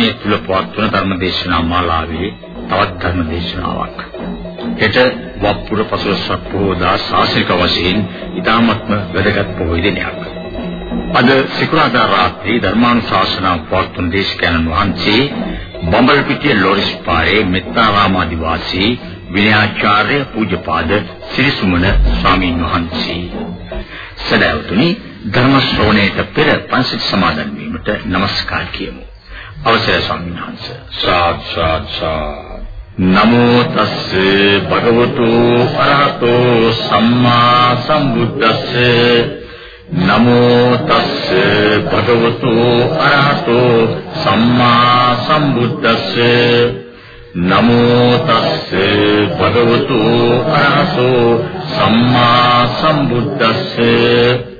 මේ තුල පවත්වන ධර්මදේශනා මාලාවේ තවත් ධර්මදේශනාවක්. හෙට වප්පුර පසළොස්වක පොහොදා ශාසනික වශයෙන් ඊ타මත්ම වැදගත් පොහොය දිනයක්. අද සිකුරාදා රාත්‍රී ධර්මානුශාසනා පවත්වන දේශකයන්න් වහන්සේ බඹල්පිටිය ලොරිස් පාරේ මෙත්තාරාම ආදිවාසී විනයාචාර්ය පූජ්‍යපාද සිරිසුමන ස්වාමීන් වහන්සේ. සදැවතුනි ධර්ම ශ්‍රවණයට පෙර පන්සිට සමාදන් වීමට নমස්කාර කියමු. අවසරයි ස්වාමීන් වහන්සේ. සාද් සාද් සාද්. නමෝ තස්ස භගවතු අරහතෝ සම්මා සම්බුද්දස්ස නමෝ තස්ස භගවතු අරහතෝ සම්මා සම්බුද්දස්ස නමෝ තස්ස භගවතු අරහතෝ සම්මා සම්බුද්දස්ස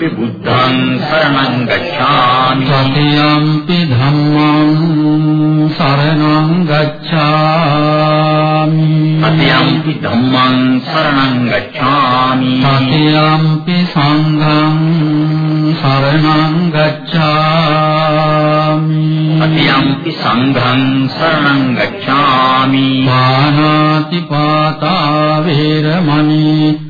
අතියම්පි බුද්ධං සරණං ගච්ඡාමි සතියම්පි ධම්මං සරණං ගච්ඡාමි අතියම්පි ධම්මං සරණං ගච්ඡාමි සතියම්පි සංඝං සරණං ගච්ඡාමි අතියම්පි සංඝං සරණං ගච්ඡාමි පානාති පාතා වේරමණී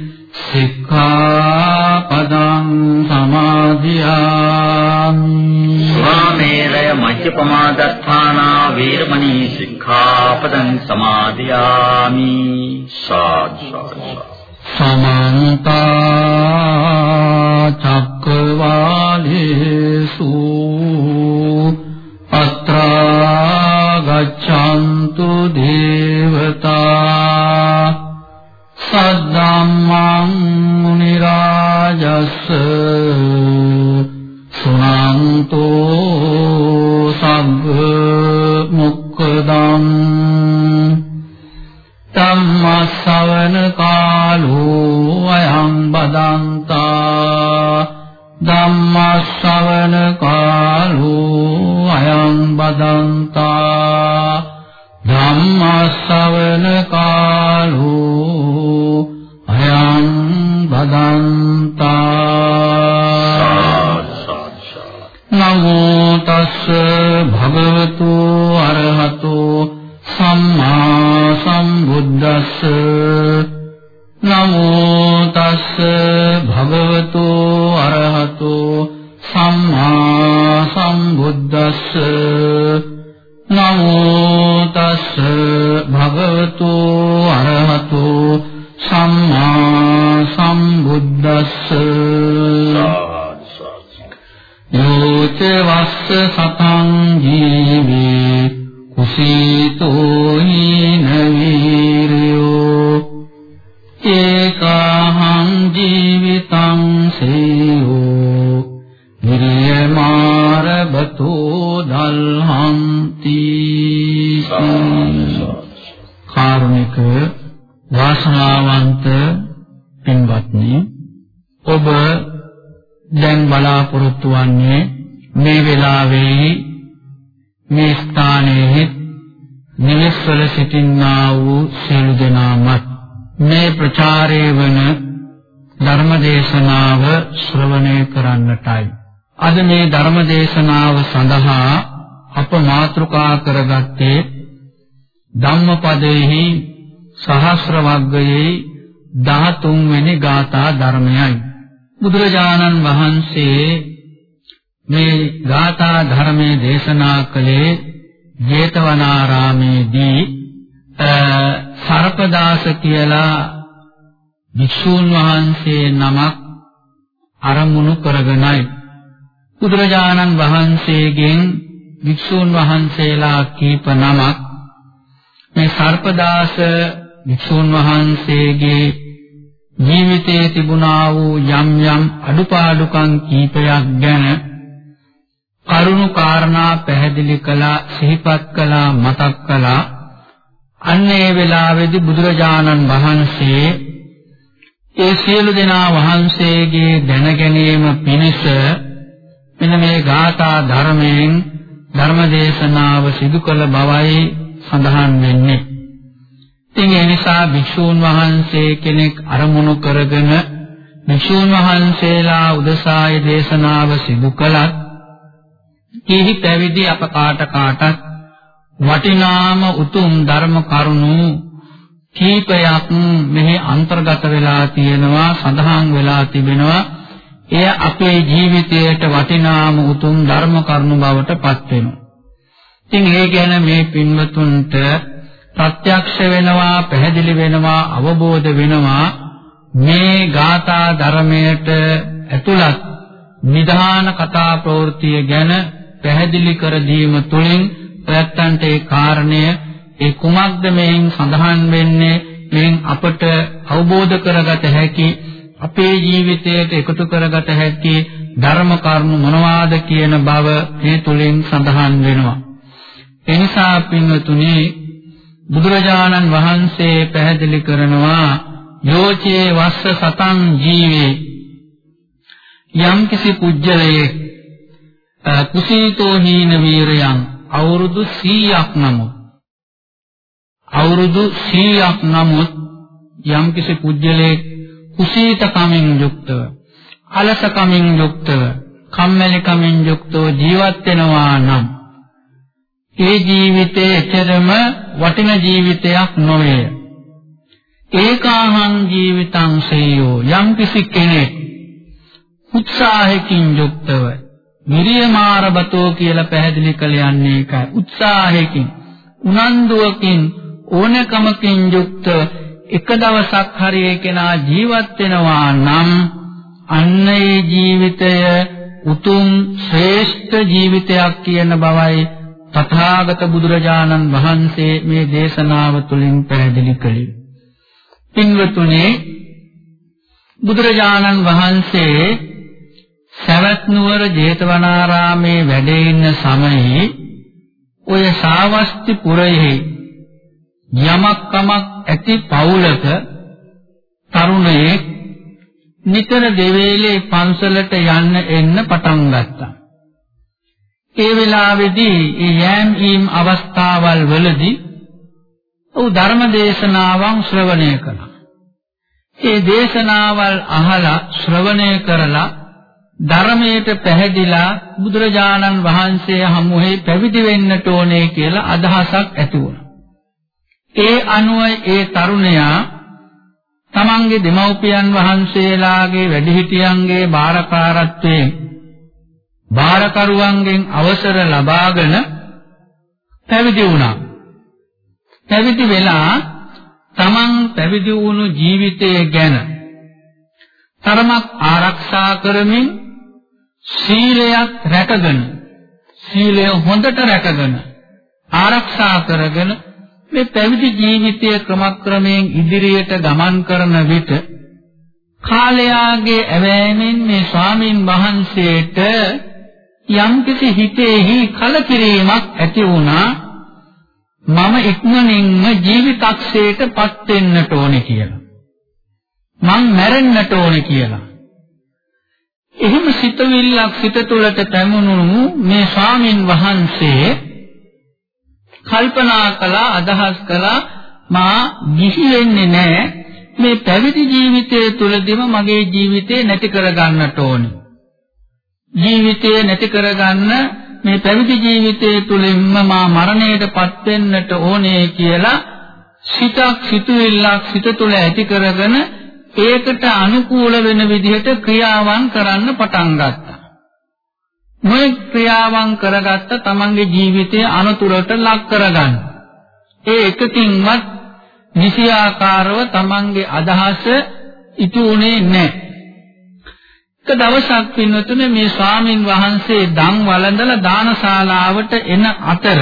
සික්ඛාපදං සමාදියාමි සුරාමේරය මජ්ජපමාදත්තානා වීරමණී සික්ඛාපදං සමාදියාමි සාදු සමන්ත චක්කවාලේසු। අත්‍රා ගච්ඡන්තු දේවතා සද්දම්මං මුනි රාජස් වාසනාවන්ත පින්වත්නි ඔබ දැන් බලාපොරොත්තු වන්නේ මේ වෙලාවේ මේ ස්ථානයේ නිවෙස්වල සිටින්නා වූ සියලු දෙනාමත් මේ ප්‍රචාරය වන ධර්මදේශනාව ශ්‍රවණය කරන්නටයි. අද මේ ධර්මදේශනාව සඳහා අප මාතෘකා කරගත්තේ ධම්මපදයේහි සහස්‍ර වග්ගයේ 13 වෙනි ගාථා ධර්මයයි. බුදුරජාණන් වහන්සේ මේ ගාථා ධර්මයේ දේශනා කළේ ජේතවනාරාමේදී සර්පදාස කියලා වික්ෂූන් වහන්සේ නමක් අරමුණු කරගෙනයි. බුදුරජාණන් වහන්සේගෙන් වික්ෂූන් වහන්සේලා කීප නමක් මේ සර්පදාස වික්ෂූන් වහන්සේගේ ජීවිතයේ තිබුණා වූ යම් යම් අඩුපාඩුකම් කීපයක් ගැන කරුණු කාරණා පැහැදිලි කළා සිහිපත් කළා මතක් කළා අන්න ඒ වෙලාවේදී බුදුරජාණන් වහන්සේ ඒ සියලු දෙනා වහන්සේගේ දැනගැනීම පිණිස මෙන්න මේ ගාථා ධර්මයෙන් ධර්මදේශනාව සිදු කළ බවයි සඳහන් වෙන්නේ. ඉතින් ඒ නිසා භික්ෂූන් වහන්සේ කෙනෙක් අරමුණු කරගෙන භික්ෂූන් වහන්සේලා උදෙසාය දේශනාව සිදු කළත් කීහි පැවිදි අප කාට කාටත් වටිනාම උතුම් ධර්ම කරුණු කීපයක් මෙහි අන්තර්ගත වෙලා තියෙනවා සඳහන් වෙලා තිබෙනවා එය අපේ ජීවිතයට වටිනාම උතුම් ධර්ම කරුණු බවට පත් වෙනවා. ඉතින් ඒ ගැන මේ පින්වතුන්ට ප්‍රත්‍යක්ෂ වෙනවා, පැහැදිලි වෙනවා, අවබෝධ වෙනවා මේ ගාථා ධර්මයට ඇතුළත් නිධාන කතා ප්‍රවෘත්තිය ගැන පැහැදිලි කර දීම තුළින් ප්‍රයත්නන්ට ඒ කාරණය ඒ කුමක්ද මේන් සඳහන් වෙන්නේ මේන් අපට අවබෝධ කරගත හැකි අපේ ජීවිතයට එකතු කරගත හැකි ධර්ම කරුණු මොනවාද කියන බව මේ තුලින් සඳහන් වෙනවා. එනිසා පින්වතුනි බුදුරජාණන් වහන්සේ පැහැදිලි කරනවා යෝචේ වස්ස සතං ජීවේ. යම්කිසි පුජ්‍යලයේ කුසීතෝ හීන වීරයන් අවුරුදු 100ක් නමුත් අවුරුදු 100ක් නමුත් යම්කිසි පුජ්‍යලයේ කුසීතකමින් යුක්තව අලසකමින් යුක්තව කම්මැලිකමින් යුක්තව ජීවත් වෙනවා නම් ඒ ජීවිතයේ එතරම් වටින ජීවිතයක් නොවේ. ඒකාහං ජීවිතං සේයෝ යම්කිසි කෙනෙක් උත්සාහයෙන් යුක්තව නිරියමාරබතෝ කියලා පැහැදිලි කළ යන්නේ ඒකයි. උත්සාහයෙන් උනන්දුවකින් ඕනකමකින් යුක්ත එක දවසක් හරි ඒ කෙනා ජීවත් වෙනවා නම් අන්න ඒ ජීවිතය උතුම් ශ්‍රේෂ්ඨ ජීවිතයක් කියන බවයි තථාගත බුදුරජාණන් වහන්සේ මේ දේශනාව තුළින් පැහැදිලි කළේ. පින්වතුනි බුදුරජාණන් වහන්සේ සවැත් නුවර ජේතවනාරාමේ වැඩ ඉන්න සමයේ ඔය ශාවස්ති පුරයේ යමක් කමක් ඇති පවුලක තරුණයෙක් නිතර දෙවේලේ පන්සලට යන්න එන්න පටන් ගත්තා. ඒ වෙලාවේදී ඒ යෑම් ඊම් අවස්ථාවල් වලදී ਉਹ ධර්ම දේශනාවන් ශ්‍රවණය කළා. ඒ දේශනාවල් අහලා ශ්‍රවණය කරලා ධර්මයට පැහැදිලා බුදුරජාණන් වහන්සේ හමුවේ පැවිදි වෙන්නට ඕනේ කියලා අදහසක් ඇති වුණා. ඒ අනුව ඒ තරුණයා තමන්ගේ දෙමව්පියන් වහන්සේලාගේ වැඩිහිටියන්ගේ බාරකාරත්වයෙන් බාරකරුවන්ගෙන් අවසර ලබාගෙන පැවිදි වුණා. පැවිදි වෙලා තමන් පැවිදි වුණු ජීවිතය ගැන තරමක් ආරක්ෂා කරමින් සීලයක් රැකගෙන සීලය හොඳට රැකගෙන ආරක්ෂා කරගෙන මේ පැවිදි ජීවිතය ක්‍රමක්‍රමයෙන් ඉදිරියට ගමන් කරන විට කාලයාගේ ඇවෑමෙන් මේ ස්වාමින් වහන්සේට යම්කිසි හිතේහි කලකිරීමක් ඇති වුණා මම ඉක්මනින්ම ජීවිතක්ෂයටපත් වෙන්නට ඕනේ කියලා. මං මැරෙන්නට ඕනේ කියලා. එහෙම සිතවිල්ලක් සිත තුළට පැමුණුණු මේ ස්වාමින් වහන්සේ කල්පනා කළා අදහස් කළා මා ගිහි වෙන්නේ නැහැ මේ පැවිදි ජීවිතය තුළදීම මගේ ජීවිතේ නැති කරගන්නට ඕනේ. ජීවිතය නැති කරගන්න මේ පැවිදි ජීවිතය තුළින්ම මා මරණයටපත් වෙන්නට ඕනේ කියලා සිතක් සිතුවිල්ලක් සිත තුළ ඇති කරගෙන ඒකට අනුකූල වෙන විදිහට ක්‍රියාවන් කරන්න පටන් ගත්තා. මේ ක්‍රියාවන් කරගත්ත තමන්ගේ ජීවිතය අනතුරට ලක් කරගන්න. ඒ එකකින්වත් නිසියාකාරව තමන්ගේ අදහස ඉටු උනේ නැහැ. එක දවසක් පින්වතුනි මේ ස්වාමින් වහන්සේ දන් වළඳලා දානශාලාවට එන අතර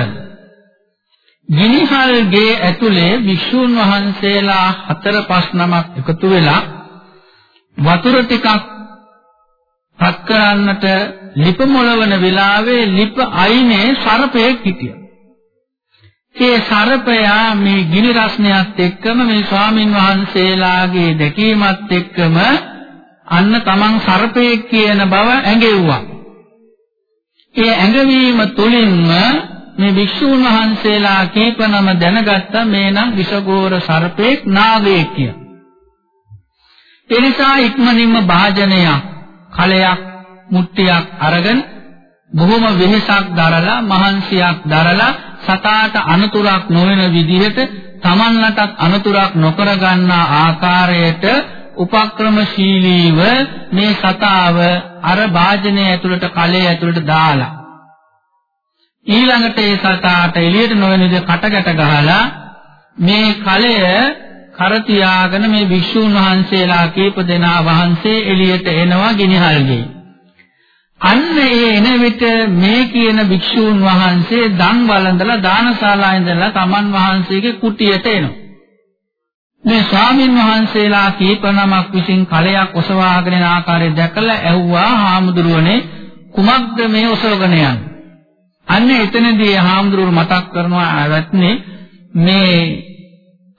ගිනිහල් ගේ ඇතුලේ වික්ෂූන් වහන්සේලා හතර පහ නමක් එකතු වෙලා වතුර ටිකක් පත් කරන්නට ලිප මොලවන වෙලාවේ ලිප අයිනේ සර්පයෙක් හිටියා. ඒ සර්පයා මේ ගිනි රස්නයත් එක්කම මේ ස්වාමින් වහන්සේලාගේ දැකීමත් එක්කම අන්න තමන් සර්පයෙක් කියන බව ඇඟෙව්වා. ඒ ඇඟවීම තුළින්ම මේ භික්ෂූන් වහන්සේලා කීපනම දැනගත්ත මේ නම් විෂගෝර සර්පෙක් නාගයෙක් කිය. ඒ නිසා ඉක්මනින්ම භාජනයක්, කලයක්, මුට්ටියක් අරගෙන බොහොම වෙහෙසක් දරලා මහන්සියක් දරලා සතාට අනතුරක් නොවන විදිහට තමන්ලටත් අනතුරක් නොකර ගන්නා ආකාරයට උපක්‍රමශීලීව මේ සතාව අර වාජනය ඇතුළට කලයේ ඇතුළට දාලා ඊළඟට ඒ සතාට එළියට නොවන විදිහ කටකට ගහලා මේ කලය කර තියාගෙන මේ භික්ෂූන් වහන්සේලා කීප දෙනා වහන්සේ එළියට එනවා ගිනිහල්ගේ. අන්න ඒ එන විට මේ කියන භික්ෂූන් වහන්සේ දන් වළඳලා දානශාලාවේ ඉඳලා තමන් වහන්සේගේ කුටියට එනවා. මේ ස්වාමින් වහන්සේලා කීප නමක් විසින් කලයක් ඔසවාගෙන යන ආකාරය දැකලා ඇහුවා හාමුදුරුවනේ කුමක්ද මේ ඔසවගෙන යන්නේ? අන්න එතනදී හාමුදුරුවෝ මතක් කරනවා ආවත්නේ මේ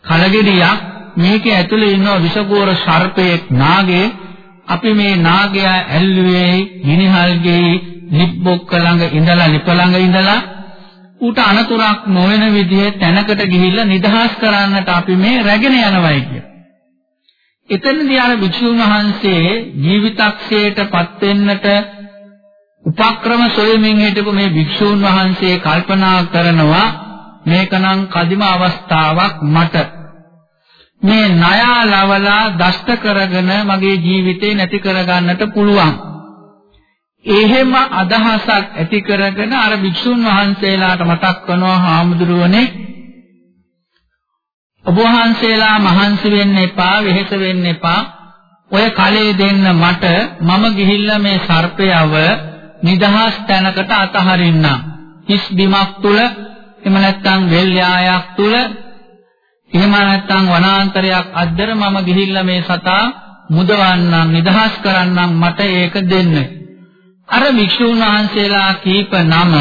කලගෙඩියක් මේකේ ඇතුලේ ඉන්න විෂගෝර සර්පයෙක් නාගේ අපි මේ නාගයා ඇල්ලුවේ ගිනිහල්ගේ ලිප්බොක්ක ළඟ ඉඳලා ලිප ළඟ ඉඳලා ඌට අනතුරක් නොවන විදිහේ තැනකට ගිහිල්ලා නිදහස් කරන්නට අපි මේ රැගෙන යනවායි කිය. එතනදී අර වික්ෂුන් වහන්සේ ජීවිතක්ෂයටපත් වෙන්නට උපක්‍රම සොයමින් හිටපු මේ වික්ෂුන් වහන්සේ කල්පනා කරනවා මේකනම් කදිම අවස්ථාවක් මට මේ ණයා ලවලා දෂ්ට කරගෙන මගේ ජීවිතේ නැති කරගන්නට පුළුවන් එහෙම අදහසක් ඇති කරගෙන අර භික්ෂුන් වහන්සේලාට මතක් කරනවා හාමුදුරුවනේ ඔබ වහන්සේලා මහන්සි වෙන්න එපා වෙහෙස වෙන්න එපා. ඔය කලේ දෙන්න මට මම ගිහිල්ලා මේ සර්පයව නිදහස් තැනකට අතහරින්නම්. හිස් බිමක් තුල එහෙම නැත්නම් වෙල් යායක් තුල එහෙම නැත්නම් වනාන්තරයක් අද්දර මම ගිහිල්ලා මේ සතා මුදවන්නම් නිදහස් කරන්නම් මට ඒක දෙන්න. අර වික්ෂුන් වහන්සේලා කීප නම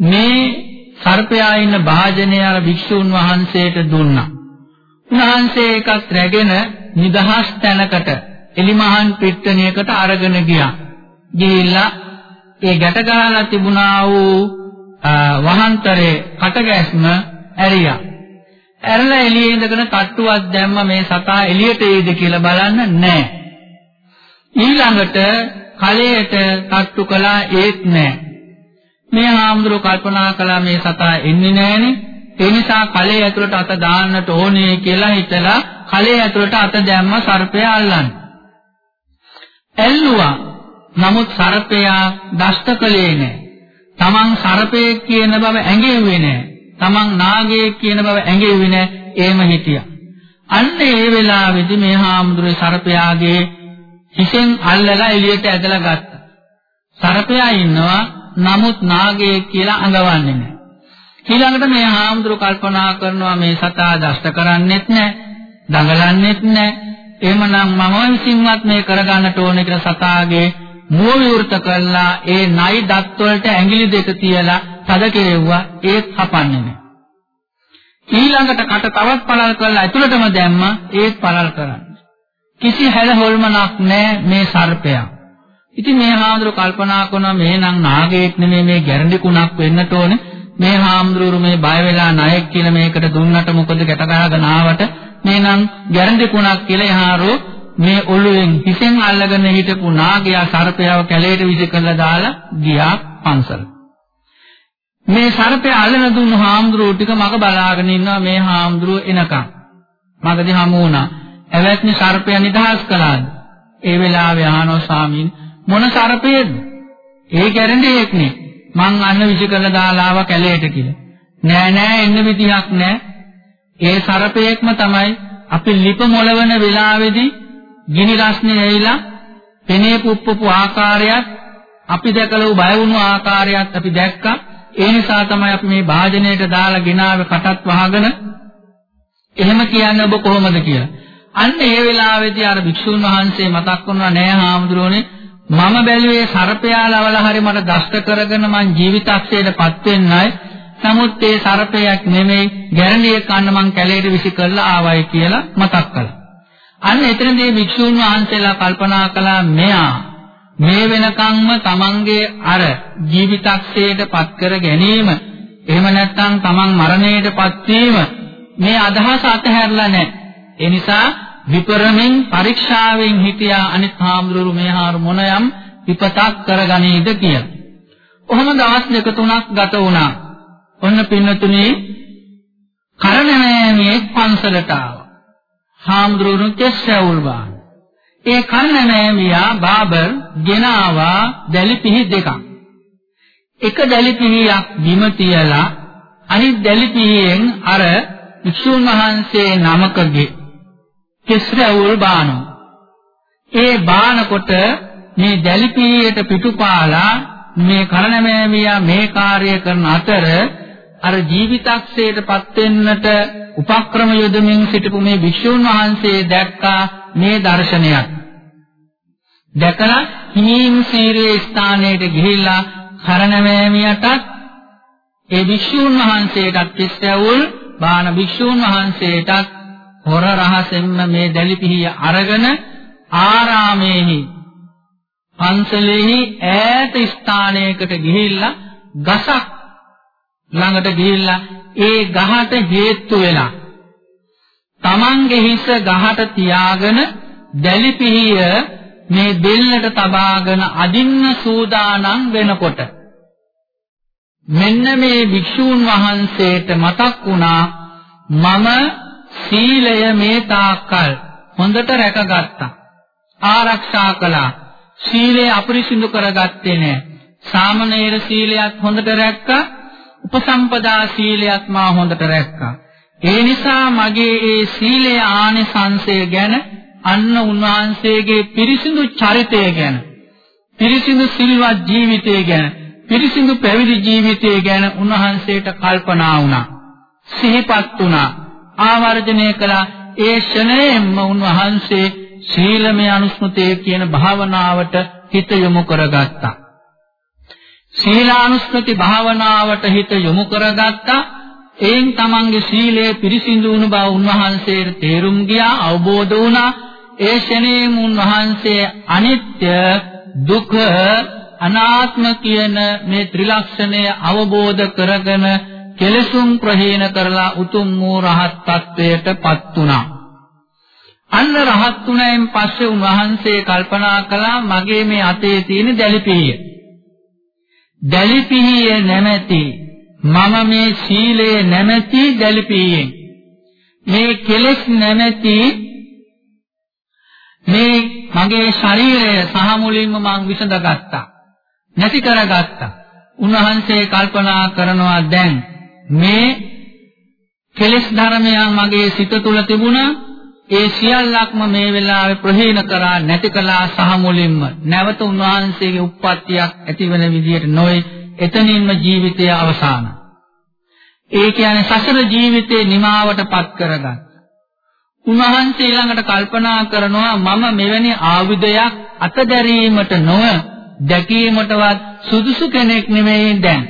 මේ සර්පයා ඉන්න භාජනය අර වික්ෂුන් වහන්සේට දුන්නා. උන්වහන්සේ එකක් රැගෙන නිදහස් තැනකට එලිමහන් පිට්ටනියකට අරගෙන ගියා. ගිහිල්ලා ඒ ගැට ගහලා තිබුණා වූ වහන්තරේ කටගැස්ම ඇරියා. ඇරලා එළියේ ඉඳගෙන තට්ටුවක් දැම්ම මේ සතා එළියට එයිද කියලා බලන්න නැහැ. ඊළඟට කලයට තට්ටු කළා ඒත් නෑ. මේ හාමුදුරුවෝ කල්පනා කළා මේ සතා එන්නේ නෑනේ. ඒ නිසා කලයේ ඇතුළට අත දාන්නට ඕනේ කියලා හිතලා කලයේ ඇතුළට අත දැම්ම සර්පය අල්ලන්න. ඇල්ලුවා. නමුත් සර්පයා දෂ්ට කළේ නෑ. තමන් සර්පයෙක් කියන බව ඇඟෙන්නේ නෑ. තමන් නාගයෙක් කියන බව ඇඟෙන්නේ නෑ. එහෙම හිටියා. අන්න ඒ වෙලාවේදී මේ හාමුදුරුවෝ සර්පයාගේ හිසෙන් අල්ලලා එළියට ඇදලා ගත්තා. සර්පයා ඉන්නවා නමුත් නාගයෙක් කියලා අඟවන්නේ නැහැ. ඊළඟට මේ හාමුදුරු කල්පනා කරනවා මේ සතා දෂ්ට කරන්නෙත් නැහැ, දඟලන්නෙත් නැහැ. එහෙමනම් මම විසින්වත් මේ කරගන්නට ඕනේ කියලා සතාගේ මුව විවෘත කළා ඒ නයි දත් වලට ඇඟිලි දෙක තියලා තද කෙරෙව්වා ඒත් හපන්නේ නැහැ. ඊළඟට කට තවත් පළල් කරලා ඇතුළටම දැම්මා ඒත් පළල් කරන්නේ. කිසි හැල හොල්මනක් නැහැ මේ සර්පයා. ඉතින් මේ හාමුදුරු කල්පනා කරනවා මේ නම් නාගයෙක් නෙමෙයි මේ ගැරන්ඩි කුණක් වෙන්නට ඕනේ. මේ හාමුදුරු මේ බය වෙලා ණයෙක් කියලා මේකට දුන්නට මොකද ගැට ගහගෙන ආවට මේ නම් ගැරන්ඩි කුණක් කියලා එහාරෝ මේ ඔළුවෙන් හිසෙන් අල්ලගෙන හිටපු නාගයා සර්පයාව කැලේට විසි කරලා දාලා ගියා පන්සල. මේ සර්පය අල්ලන දුන්නු හාමුදුරුවෝ ටික මග බලාගෙන ඉන්නවා මේ හාමුදුරුවෝ එනකම්. මගදී හමු වුණා. එවැත්නි සර්පය නිදහස් කළාද? ඒ වෙලාවේ අහනවා ස්වාමීන් මොන සර්පයේද? ඒ ගැරන්ඩියෙක් නේ. මං අන්න විසි කරලා දාලා ආවා කැලේට කියලා. නෑ නෑ එන්න විදිහක් නෑ. ඒ සර්පයෙක්ම තමයි අපි ලිප මොලවන වෙලාවේදී ගිනි රස්නේ ඇවිලා පෙනේ පුප්පපු ආකාරයත් අපි දැකලා බය වුණු ආකාරයත් අපි දැක්කා. ඒ නිසා තමයි අපි මේ භාජනයට දාලා ගෙනාවේ කටත් වහගෙන එහෙම කියන්නේ ඔබ කොහොමද කියලා. අන්න ඒ වෙලාවේදී අර භික්ෂුන් වහන්සේ මතක් වුණා නෑ හාමුදුරුවනේ මම බැලුවේ සර්පයාලවල හරි මට දෂ්ට කරගෙන මං ජීවිතක්ෂයටපත් වෙන්නයි. නමුත් ඒ සර්පයක් නෙමෙයි ගැරන්ඩියක් කන්න මං කැලේට විසි කරලා ආවයි කියලා මතක් කළා. අන්න එතනදී භික්ෂුන් වහන්සේලා කල්පනා කළා මෙයා මේ වෙනකම්ම තමන්ගේ අර ජීවිතක්ෂයටපත් කර ගැනීම එහෙම නැත්නම් තමන් මරණයටපත් වීම මේ අදහස අතහැරලා නැහැ. ඒ නිසා විපරමින් පරීක්ෂාවෙන් හිටියා අනිත් හාමුදුරු මේ හාර මොනයම් විපතක් කරගනීද කියලා. ඔහොම දවස් දෙක තුනක් ගත වුණා. ඔන්න පින්නතුනේ කරණමෑමියේ පන්සලට ආවා. හාමුදුරුවෝ කෙස්සැවුල් බාන. ඒ කරණමෑමියා බාබර් ගෙනාවා දැලිපිහි දෙකක්. එක දැලිපිහියක් බිම තියලා අනිත් දැලිපිහියෙන් අර වික්ෂුන් වහන්සේ නමකගේ කෙස්රවුල් බානවා. ඒ බානකොට මේ දැලිපියට පිටුපාලා මේ කරණමෑමියා මේ කාර්යය කරන අතර අර ජීවිතක්ෂයටපත් වෙන්නට උපක්‍රම යොදමින් සිටපු මේ භික්ෂුන් වහන්සේ දැක්කා මේ දර්ශනයක්. දැකලා හිමින් සීරේ ස්ථානයට ගිහිල්ලා කරණමෑමියටත් ඒ භික්ෂුන් වහන්සේටත් කිස්සැවුල් බාන භික්ෂුන් වහන්සේටත් හොර රහසෙන්ම මේ දැලිපිහිය අරගෙන ආරාමේහි පන්සලෙහි ඈත ස්ථානයකට ගිහිල්ලා ගසක් ළඟට ගිහිල්ලා ඒ ගහට හේතු වෙලා තමන්ගේ හිස ගහට තියාගෙන දැලිපිහිය මේ දෙල්ලට තබාගෙන අදින්න සූදානම් වෙනකොට මෙන්න මේ භික්ෂූන් වහන්සේට මතක් වුණා මම සීලය මේ තාක්කල් හොඳට රැකගත්තා. ආරක්ෂා කළා. සීලය අපරිසිදු කරගත්තේ නෑ. සාමනීර සීලයත් හොඳට රැක්කා. උපසම්පදා සීලයත් මා හොඳට රැක්කා. ඒ නිසා මගේ ඒ සීලේ ආනිසංසය ගැන අන්න උන්වහන්සේගේ පිරිසිදු චරිතය ගැන පිරිසිදු සිල්වත් ජීවිතය ගැන පිරිසිදු පැවිදි ජීවිතය ගැන උන්වහන්සේට කල්පනා වුණා සිහිපත් වුණා ආවර්ජනය කළා ඒ ෂණයෙන්ම උන්වහන්සේ ශීලමය අනුස්මෘතිය කියන භාවනාවට හිත යොමු කරගත්තා. සීලානුස්මෘති භාවනාවට හිත යොමු කරගත්තා. එයින් තමන්ගේ සීලය පිරිසිදු වුණ බව උන්වහන්සේට තේරුම් ගියා අවබෝධ වුණා. ඒ ෂණයෙන් උන්වහන්සේ අනිත්‍ය දුක අනාත්ම කියන මේ ත්‍රිලක්ෂණය අවබෝධ කරගෙන කෙලසුම් ප්‍රහීන කරලා උතුම් වූ රහත් තත්වයටපත් වුණා. අන්න රහත් වුණායින් පස්සේ උන්වහන්සේ කල්පනා කළා මගේ මේ අතේ තියෙන දැලිපිහිය. දැලිපිහිය නැමැති මම මේ සීලය නැමැති දැලිපිහියෙන් මේ කෙලෙස් නැමැති මේ මගේ ශරීරය සහ මුලින්ම මං විසඳගත්තා. නැති කරගත්තා. උන්වහන්සේ කල්පනා කරනවා දැන් මේ කෙලෙස් ධර්මයන් මගේ සිත තුළ තිබුණා ඒ සියල්ලක්ම මේ වෙලාවේ ප්‍රහීන කරා නැති කළා සහ මුලින්ම නැවත උන්වහන්සේගේ උප්පත්තියක් ඇතිවන විදියට නොවේ එතනින්ම ජීවිතය අවසాన ඒ කියන්නේ සසර ජීවිතේ නිමාවටපත් කරගන්න. උන්වහන්සේ ළඟට කල්පනා කරනවා මම මෙවැනි ආයුධයක් අතදැරීමට නොව දැකීමටවත් සුදුසු කෙනෙක් නෙමෙයි දැන්.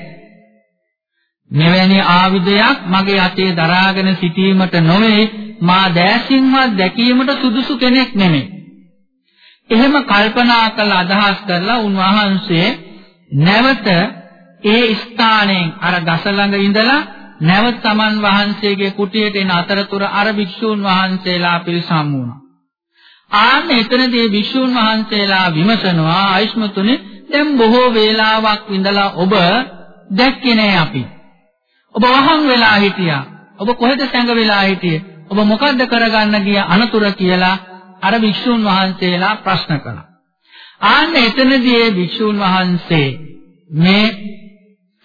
මෙවැනි ආයුධයක් මගේ අතේ දරාගෙන සිටීමට නොවේ මා දැසින්වත් දැකීමට සුදුසු කෙනෙක් නෙමෙයි. එහෙම කල්පනා කළ අදහස් කරලා උන්වහන්සේ නැවත ඒ ස්ථානයෙන් අර ගස ළඟ ඉඳලා නැවත තමන් වහන්සේගේ කුටියට එන අතරතුර අර භික්ෂූන් වහන්සේලා පිරිසම් වුණා. ආන්න එතනදී භික්ෂූන් වහන්සේලා විමසනවා ආයෂ්මතුනි දැන් බොහෝ වේලාවක් ඉඳලා ඔබ දැක්කේ නෑ අපි. ඔබ වහන් වෙලා හිටියා. ඔබ කොහෙද සැඟ වෙලා හිටියේ? ඔබ මොකද්ද කරගන්න ගිය අනතුර කියලා අර භික්ෂූන් වහන්සේලා ප්‍රශ්න කළා. ආන්න එතනදී ඒ භික්ෂූන් වහන්සේ මේ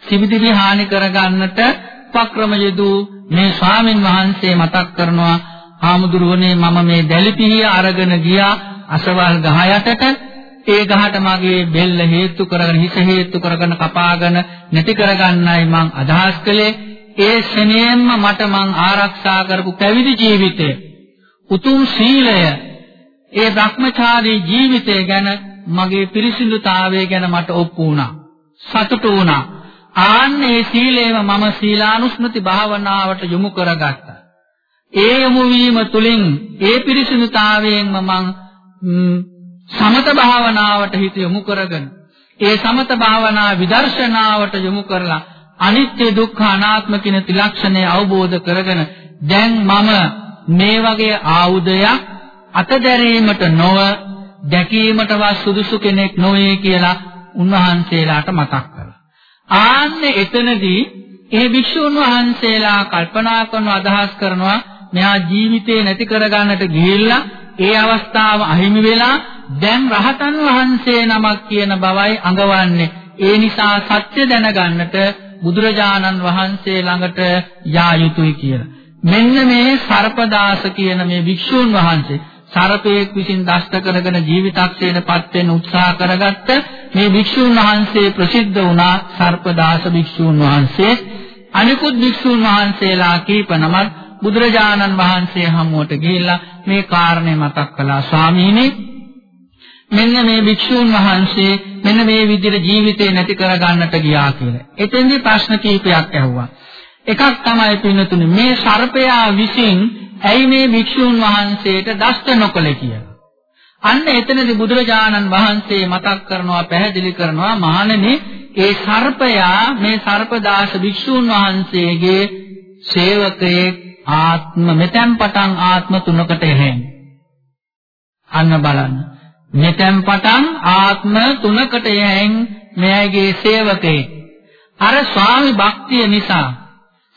සිවිදිවි හානි කරගන්නට උපක්‍රම යෙදූ මේ ස්වාමින් වහන්සේ මතක් කරනවා ආමුදුරුවනේ මම මේ දැලිපිහිය අරගෙන ගියා අසවල් ගහ යටට ඒ ගහට මගේ බෙල්ල හේතු කරගෙන හිස හේතු කරගෙන කපාගෙන නැති කරගන්නයි මං අදහස් කළේ ඒ ශනේම්ම මට මං ආරක්ෂා කරපු පැවිදි ජීවිතය උතුම් සීලය ඒ භ්‍රමචාරී ජීවිතය ගැන මගේ පිරිසිදුතාවය ගැන මට ඔප්පු වුණා සතුටු වුණා ආන්නේ සීලේම මම සීලානුස්මති භාවනාවට යොමු කරගත්තා. ඒ යොමු වීම තුළින් ඒ පිරිසිදුතාවයෙන්ම මම සමත භාවනාවට හිත යොමු කරගෙන ඒ සමත භාවනා විදර්ශනාවට යොමු කරලා අනිත්‍ය දුක්ඛ අනාත්ම කියන ත්‍රිලක්ෂණය අවබෝධ කරගෙන දැන් මම මේ වගේ ආයුධයක් අතදැරීමට නොව දැකීමටවත් සුදුසු කෙනෙක් නොවේ කියලා උන්වහන්සේලාට මතක් ආන්නේ එතනදී ඒ භික්ෂුන් වහන්සේලා කල්පනා කරන අදහස් කරනවා මෙහා ජීවිතේ නැති කරගන්නට ගිහිල්ලා ඒ අවස්ථාව අහිමි වෙලා දැන් රහතන් වහන්සේ නමක් කියන බවයි අඟවන්නේ. ඒ නිසා සත්‍ය දැනගන්නට බුදුරජාණන් වහන්සේ ළඟට යා යුතුයි කියලා. මෙන්න මේ සර්පදාස කියන මේ භික්ෂුන් වහන්සේ සර්පයෙක් විසින් දෂ්ට කරගෙන ජීවිතක්ෂේනපත් වෙන්න උත්සාහ කරගත්ත මේ භික්ෂුන් වහන්සේ ප්‍රසිද්ධ වුණා සර්පදාස භික්ෂුන් වහන්සේ. අනිකුත් භික්ෂුන් වහන්සේලා කීප නමක් බුදුරජාණන් වහන්සේ හමුවට ගිහිල්ලා මේ කාරණේ මතක් කළා. ස්වාමීනි මෙන්න මේ භික්ෂුන් වහන්සේ මෙන්න මේ විදිහට ජීවිතේ නැති කරගන්නට ගියා කියලා. එතෙන්දී ප්‍රශ්න කීපයක් ඇහුවා. එකක් තමයි පින්නතුනේ මේ සර්පයා විසින් ඇයි මේ භික්ෂුන් වහන්සේට දෂ්ට නොකළේ කියලා. අන්න එතනදී බුදුරජාණන් වහන්සේ මතක් කරනවා පැහැදිලි කරනවා මහණෙනි ඒ සර්පයා මේ සර්පදාස භික්ෂුන් වහන්සේගේ සේවකයේ ආත්ම මෙතෙන් පටන් ආත්ම තුනකට එහෙන්. අන්න බලන්න. මෙතෙන් පටන් ආත්ම තුනකට එහෙන් මෙයගේ සේවකේ අර ස්වාමි භක්තිය නිසා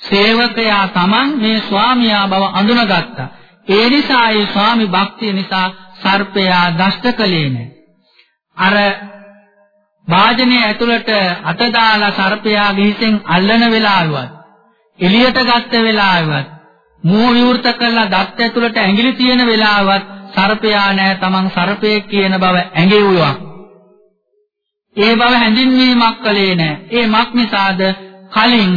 සේවකයා Taman මේ ස්වාමියා බව අඳුනගත්තා. ඒ නිසා ඒ ස්වාමි භක්තිය නිසා සර්පයා දෂ්ට කළේ නැහැ. අර වාජනේ ඇතුළට අත දාලා සර්පයා ගිහිසෙන් අල්ලන වෙලාවවත් එළියට ගත්ත වෙලාවවත් මෝහ විවෘත කරලා දත් ඇතුළට ඇඟිලි තියෙන වෙලාවවත් සර්පයා නැහැ Taman සර්පයෙක් කියන බව ඇඟෙව්වා. ඒ බව හැඳින්වීමක් කළේ නැහැ. ඒ මක් නිසාද කලින්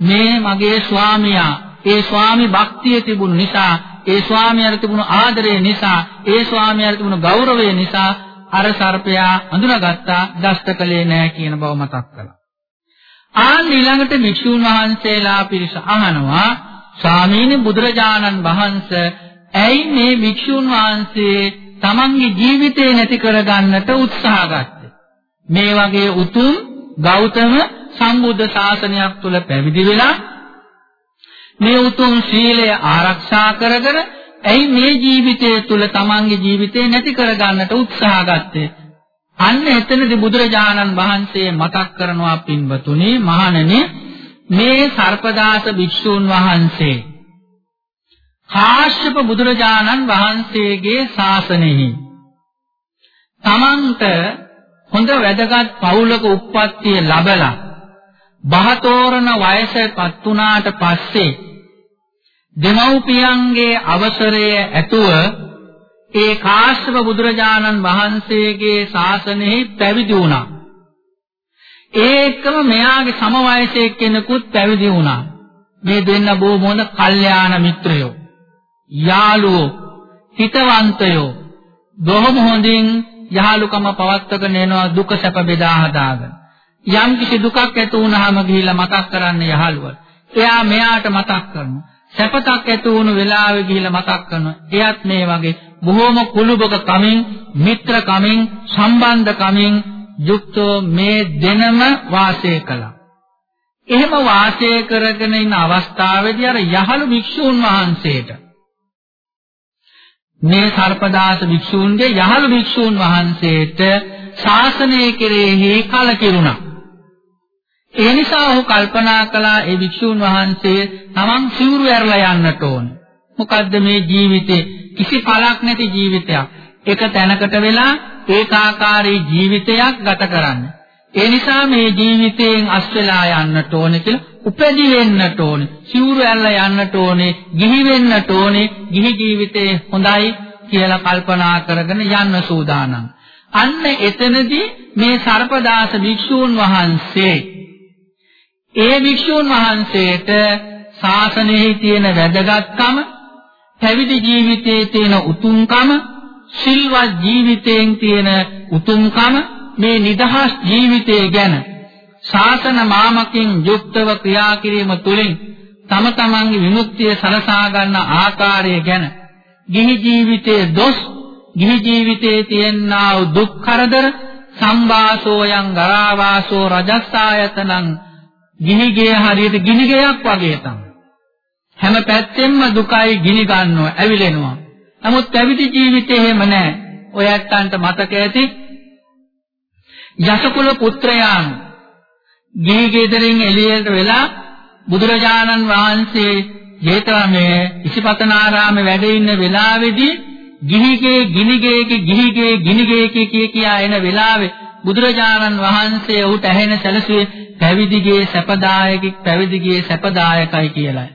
මේ මගේ ස්වාමියා ඒ ස්වාමි භක්තිය තිබුණු නිසා ඒ ස්වාමියාට තිබුණු ආදරය නිසා ඒ ස්වාමියාට තිබුණු ගෞරවය නිසා අර සර්පයා අඳුනගත්තා දෂ්ටකලේ නෑ කියන බව මතක් කළා. ආන් ඊළඟට වික්ෂුන් වහන්සේලා පිරිස අහනවා ස්වාමීනි බුදුරජාණන් වහන්සේ ඇයි මේ වික්ෂුන් වහන්සේ තමන්ගේ ජීවිතේ නැති කරගන්නට උත්සාහ ගත්තේ? මේ වගේ උතුම් ගෞතම සම්බුද්ධ ශාසනයක් තුල පැවිදි වෙලා මේ උතුම් සීලය ආරක්ෂා කරගෙන ඇයි මේ ජීවිතය තුල තමන්ගේ ජීවිතේ නැති කරගන්නට උත්සාහ ගත්තේ අන්න එතනදී බුදුරජාණන් වහන්සේ මතක් කරනවා පින්වතුනි මහණෙනි මේ සර්පදාස භික්ෂූන් වහන්සේ කාශ්‍යප බුදුරජාණන් වහන්සේගේ ශාසනයෙහි තමන්ට හොඳ වැදගත් පවුලක උප්පත්තිය ලැබලා බහතෝරන වයසටපත් වුණාට පස්සේ දෙමව්පියන්ගේ අවසරය ඇතුව ඒ කාශ්‍යප බුදුරජාණන් වහන්සේගේ ශාසනයෙහි පැවිදි වුණා. ඒකම මෙයාගේ සම වයසේ කෙනෙකුත් පැවිදි වුණා. මේ දෙන්න බොහොම හොඳ කල්යාණ මිත්‍රයෝ. යාළුවෝ, හිතවන්තයෝ. බොහොම හොඳින් යහලුකම පවත්වගෙන යනවා දුක සැප බෙදා හදාගෙන. යම් කිසි දුකක් ඇති වුනහම ගිහිල්ලා මතක් කරන්න යහළුවට. එයා මෙයාට මතක් කරනවා. සැපතක් ඇති වුණු වෙලාවෙ ගිහිල්ලා මතක් කරනවා. එයත් මේ වගේ බොහෝම කුළුබක කමින්, මිත්‍ර කමින්, සම්බන්ධ කමින් යුක්තෝ මේ දෙනම වාසය කළා. එහෙම වාසය කරගෙන ඉන්න අවස්ථාවේදී අර යහළු භික්ෂූන් වහන්සේට මේ සර්පදාස භික්ෂූන්ගේ යහළු භික්ෂූන් වහන්සේට ශාසනය කෙරෙහි කලකිරුණා. ඒ නිසා ඔහු කල්පනා කළා ඒ භික්ෂූන් වහන්සේ තමන් සිවුරු ඇරලා යන්නට ඕන. මොකද්ද මේ ජීවිතේ කිසි පළක් නැති ජීවිතයක්. එක තැනකට වෙලා ඒකාකාරී ජීවිතයක් ගත කරන්න. ඒ නිසා මේ ජීවිතයෙන් අස් වෙලා යන්නට ඕනේ කියලා උපැදි වෙන්නට ඕනේ. සිවුරු ඇරලා යන්නට ඕනේ, ගිහි වෙන්නට ඕනේ. ගිහි ජීවිතේ හොඳයි කියලා කල්පනා කරගෙන යන්න සූදානම්. අන්න එතනදී මේ සර්පදාස භික්ෂූන් වහන්සේ ඒ භික්ෂූන් වහන්සේට ශාසනයේ තියෙන වැදගත්කම, පැවිදි ජීවිතයේ තියෙන උතුම්කම, සිල්වත් ජීවිතයෙන් තියෙන උතුම්කම මේ නිදහස් ජීවිතය ගැන ශාසන මාමකින් යුක්තව ක්‍රියා කිරීම තුළින් තම තමන්ගේ විමුක්තිය සලසා ගන්න ආකාරය ගැන ගිහි ජීවිතයේ දොස් ගිහි ජීවිතයේ තියෙනා වූ දුක් කරදර සම්බාසෝයන් ගරාවාසෝ රජස්සායතනං ගිනිගේ හරියට ගිනිගයක් වගේ තමයි. හැම පැත්තෙම දුකයි ගිනි ගන්නවා, ඇවිලෙනවා. නමුත් පැවිදි ජීවිතේ එහෙම නැහැ. ඔය ඇත්තන්ට මතක ඇති යසකුල පුත්‍රයාන් ගිහිගෙදරින් එළියට වෙලා බුදුරජාණන් වහන්සේ ජේතවනයේ ඉසිපතනාරාමේ වැඩ ඉන්න වෙලාවේදී ගිහිගේ ගිනිගේගේ ගිහිගේ ගිනිගේ කිය කියා එන වෙලාවේ බුදුරජාණන් වහන්සේ ඌට ඇහෙන සැලසුවේ පැවිදිගේ සැපදායකෙක් පැවිදිගේ සැපදායකයි කියලායි.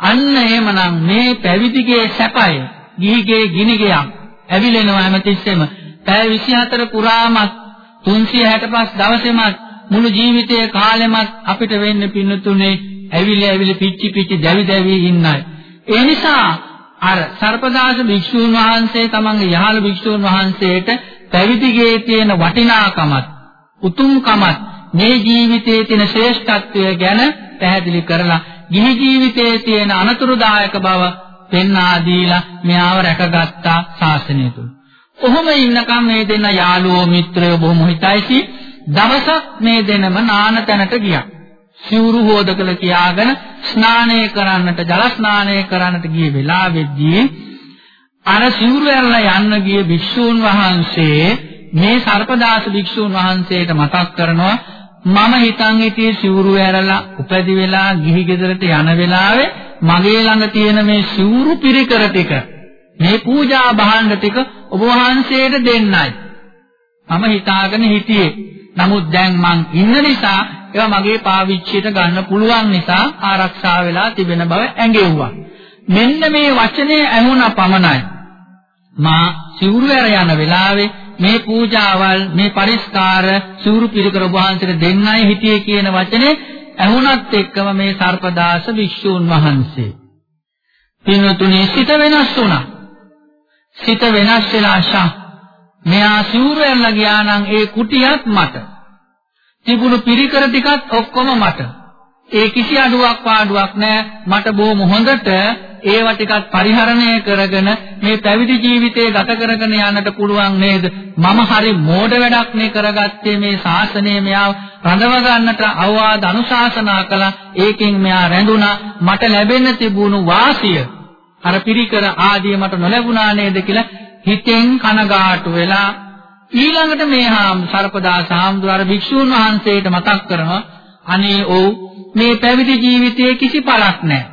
අන්න එහෙමනම් මේ පැවිදිගේ සැපය ගිහිගේ ගිනිගයක් ඇවිලෙනවා හැමතිස්සෙම පැය 24 පුරාමත් 365 දවසෙමත් මුළු ජීවිතයේ කාලෙමත් අපිට වෙන්න පින්නතුනේ ඇවිලි ඇවිලි පිච්චි පිච්චි දැවි දැවි ඉන්නයි. ඒ නිසා අර සර්පදාස භික්ෂූන් වහන්සේ තමන්ගේ යහළ භික්ෂූන් වහන්සේට පැවිදිගේ තියෙන වටිනාකමත් උතුම්කමත් මේ ජීවිතයේ තියෙන ශ්‍රේෂ්ඨත්වය ගැන පැහැදිලි කරලා ගිහි ජීවිතයේ තියෙන අනතුරුදායක බව පෙන්වා දීලා මෙයාව රැකගත්තා ශාසනය තුල. කොහොම ඉන්නකම් මේ දෙන්න යාළුවෝ මිත්‍රයෝ බොහොම හිතයිසි දවසක් මේ දෙනම නාන තැනට ගියා. සිවුරු හොදකල කියාගෙන ස්නානය කරන්නට ජල ස්නානය කරන්නට ගිය වෙලාවෙදී අර සිවුරු ඇරලා යන්න ගිය භික්ෂූන් වහන්සේ මේ සර්පදාස භික්ෂූන් වහන්සේට මතක් කරනවා මම හිතන් හිටියේ සිවුරු ඇරලා උපැදි වෙලා ගිහි ගෙදරට යන වෙලාවේ මගේ ළඟ තියෙන මේ සිවුරු පිරිකර ටික මේ පූජා භාණ්ඩ ටික ඔබ වහන්සේට දෙන්නයි මම හිතාගෙන හිටියේ නමුත් දැන් මං ඉන්න නිසා ඒවා මගේ පාවිච්චියට ගන්න පුළුවන් නිසා ආරක්ෂා වෙලා තිබෙන බව ඇඟෙව්වා. මෙන්න මේ වචනේ ඇහුණා පමණයි. මා සිවුරු ඇර යන වෙලාවේ මේ පූජාවල් මේ පරිස්කාර සිවුරු පිළිකර වහන්සේට දෙන්නයි හිටියේ කියන වචනේ ඇහුණත් එක්කම මේ සර්පදාස වික්ෂූන් වහන්සේ. පින්වතුනි සිත වෙනස් වුණා. සිත වෙනස් වෙලා ශා මෙයා සිවුරු ඇරලා ගියා නම් ඒ කුටියත් මට. තිබුණු පිරිකර ටිකත් ඔක්කොම මට. ඒ කිසි අඩුවක් පාඩුවක් නැහැ. මට බොහොම හොඳට ඒව ටිකක් පරිහරණය කරගෙන මේ පැවිදි ජීවිතය ගත කරගෙන යන්නට පුළුවන් නේද මම හරි මෝඩ වැඩක් නේ කරගත්තේ මේ ශාසනය මෙයා රඳව ගන්නට අවවාද අනුශාසනා කළා ඒකෙන් මෙයා රැඳුණා මට ලැබෙන්න තිබුණු වාසිය අර පිරිකර ආදී මට නොලැබුණා නේද කියලා හිතෙන් කනගාටු වෙලා ඊළඟට මේ හාම් සර්පදාස හාමුදුරුවෝ භික්ෂූන් වහන්සේට මතක් කරනවා අනේ ඔව් මේ පැවිදි ජීවිතයේ කිසි පළක් නැහැ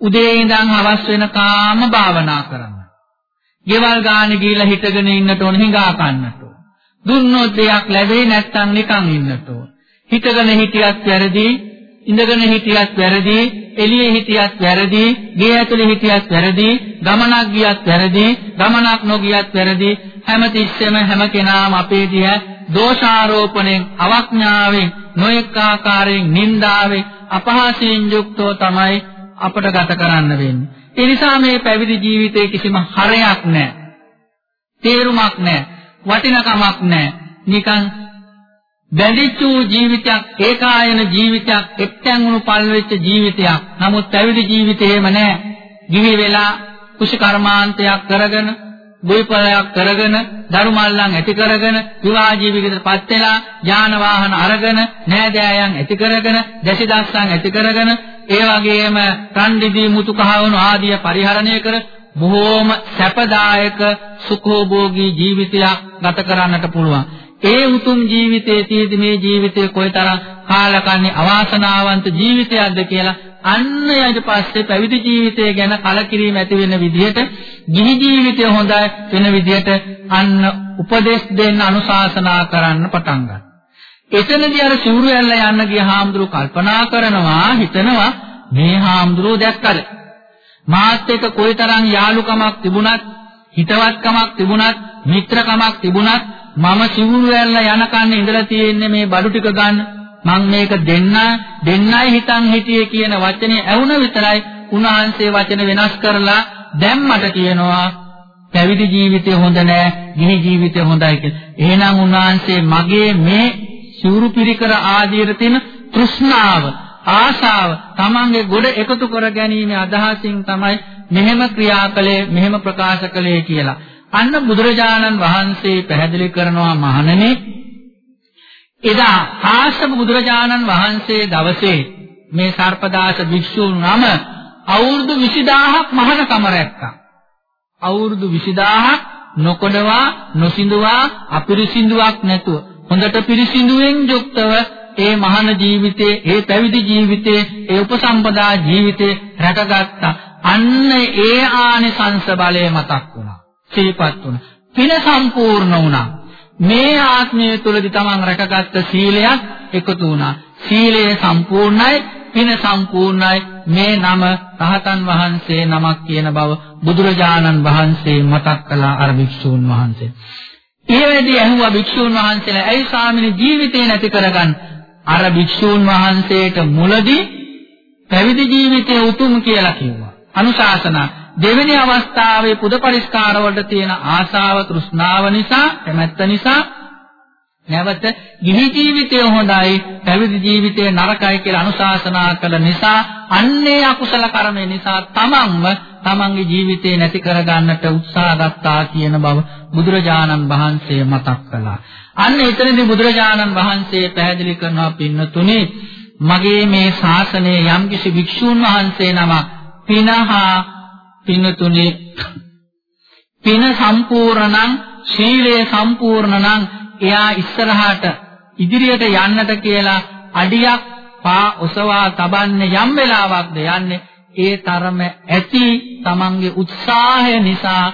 උදේ ඉඳන් හවස් වෙනකාම භාවනා කරන්න. ගෙවල් ගානේ ගිහිල්ලා හිටගෙන ඉන්නට ඕන හිඟා කන්නට ඕන. දුන්නොත් දෙයක් ලැබෙයි නැත්නම් නිකන් ඉන්නට ඕන. හිටගෙන හිටියත් වැරදි, ඉඳගෙන හිටියත් වැරදි, එළියේ හිටියත් වැරදි, ගේ ඇතුලේ හිටියත් වැරදි, ගමනක් ගියත් වැරදි, ගමනක් නොගියත් වැරදි. හැමතිස්සෙම හැම කෙනාම අපේ දිහා දෝෂාරෝපණයෙන් අවඥාවෙන් නොඑක ආකාරයෙන් නිന്ദාවෙන් අපහාසයෙන් යුක්තව තමයි අපට ගත කරන්න වෙන්නේ. ඒ නිසා මේ පැවිදි ජීවිතයේ කිසිම හරයක් නැහැ. තේරුමක් නැහැ. වටිනකමක් නැහැ. නිකන් බැඳිච්ච ජීවිතයක් ඒකායන ජීවිතයක් එක්තැන් වුණු පල්වෙච්ච ජීවිතයක්. නමුත් පැවිදි ජීවිතේ එහෙම නැහැ. ගිහි වෙලා කුෂි කර්මාන්තයක් කරගෙන ගොවිපලයක් කරගෙන දරුමල්ලන් ඇති කරගෙන විවාහ ජීවිතයටපත් වෙලා යාන වාහන අරගෙන නෑදෑයන් ඇති කරගෙන දැසිදස්සන් ඇති කරගෙන ඒ වගේම රන් දිදී මුතු කහවණු ආදිය පරිහරණය කර බොහෝම සැපදායක සුඛෝභෝගී ජීවිතයක් ගත කරන්නට පුළුවන්. ඒ උතුම් ජීවිතයේ තියෙදි මේ ජීවිතය කොයිතරම් කාලකන්ණි අවාසනාවන්ත ජීවිතයක්ද කියලා අන්න ඊට පස්සේ පැවිදි ජීවිතය ගැන කලකිරීම ඇති වෙන විදිහට ගිහි ජීවිතය හොඳයි වෙන විදිහට අන්න උපදේශ දෙන්න අනුශාසනා කරන්න පටන් ගන්නවා. එතනදී අර සිවුරු ඇල්ල යන්න ගිය හාමුදුරුවෝ කල්පනා කරනවා හිතනවා මේ හාමුදුරුවෝ දැක්කද මාත් එක්ක කොයිතරම් යාලුකමක් තිබුණත් හිතවත්කමක් තිබුණත් මිත්‍රකමක් තිබුණත් මම සිවුරු ඇල්ල යනකන් ඉඳලා තියෙන්නේ මේ බඩු ටික ගන්න මං මේක දෙන්න දෙන්නයි හිතන් හිටියේ කියන වචනේ ඇහුණ විතරයි උන්වහන්සේ වචන වෙනස් කරලා දැන් මට කියනවා පැවිදි ජීවිතය හොඳ නෑ ගිහි ජීවිතය හොඳයි කියලා. එහෙනම් උන්වහන්සේ මගේ මේ සිවුරු පිරිකර ආදීර තියෙන තෘෂ්ණාව ආශාව තමන්ගේ ගොඩ එකතු කර ගැනීම අදහසින් තමයි මෙහෙම ක්‍රියා කළේ මෙහෙම ප්‍රකාශ කළේ කියලා. අන්න බුදුරජාණන් වහන්සේ පැහැදිලි කරනවා මහණෙනි එදා කාශ්‍යප බුදුරජාණන් වහන්සේ දවසේ මේ සර්පදාස භික්ෂූන් නම අවුරුදු 20000ක් මහානකම රැක්කා. අවුරුදු 20000ක් නොකොඩවා නොසිඳුවා අපිරිසිදුවක් නැතුව හොඳට පිරිසිදුවෙන් යුක්තව ඒ මහාන ජීවිතේ, ඒ පැවිදි ජීවිතේ, ඒ උපසම්පදා ජීවිතේ රැකගත්තා. අන්න ඒ ආනිසංස බලය මතක් වුණා. සිහිපත් වුණා. පින සම්පූර්ණ වුණා. මේ ආත්මය තුළදී තමන් රැකගත්ත සීලයක් එකතු වුණා. සීලය සම්පූර්ණයි, පින සම්පූර්ණයි. මේ නම රහතන් වහන්සේ නමක් කියන බව බුදුරජාණන් වහන්සේ මතක් කළා අර භික්ෂූන් වහන්සේ. ඊවැදී ඇහුවා භික්ෂූන් වහන්සේලා ඇයි ස්වාමිනේ ජීවිතේ නැති කරගන්න අර භික්ෂූන් වහන්සේට මුලදී පැවිදි ජීවිතය උතුම් කියලා කිව්වා. අනුශාසනා දෙවෙනි අවස්ථාවේ පුද පරිස්කාර වලට තියෙන ආශාව තෘෂ්ණාව නිසා කැමැත්ත නිසා නැවත ගිහි ජීවිතය හොඳයි පැවිදි ජීවිතය නරකයි කියලා අනුශාසනා කළ නිසා අන්නේ අකුසල කර්මය නිසා තමන්ම තමන්ගේ ජීවිතේ නැති කරගන්නට උත්සාහ ගත්තා කියන බව බුදුරජාණන් වහන්සේ මතක් කළා. අන්න එතනදී බුදුරජාණන් වහන්සේ පැහැදිලි කරනවා පින්නතුනි මගේ මේ ශාසනයේ යම්කිසි භික්ෂූන් වහන්සේ නමක් පිනහා පින්නතුනි පින සම්පූර්ණං ශීලයේ සම්පූර්ණං එයා ඉස්සරහට ඉදිරියට යන්නට කියලා අඩියක් පා ඔසවා තබන්නේ යම් වෙලාවක්ද යන්නේ ඒ තරම ඇති තමන්ගේ උත්සාහය නිසා